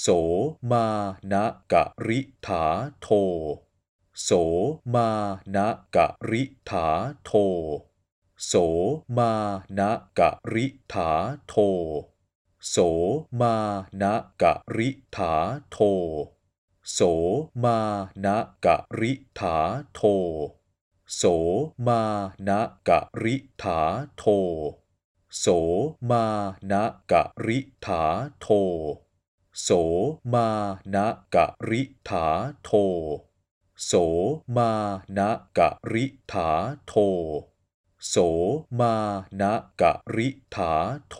โสมานะกะริถาโท โสมานะกะริถาโท โสมานะกะริถาโท โสมานะกะริถาโท โสมานะกะริถาโท โสมานะกะริถาโท โสมานะกะริถาโท โสมานะกะริถาโท โสมานะกะริถาโท โสมานะกะริถาโท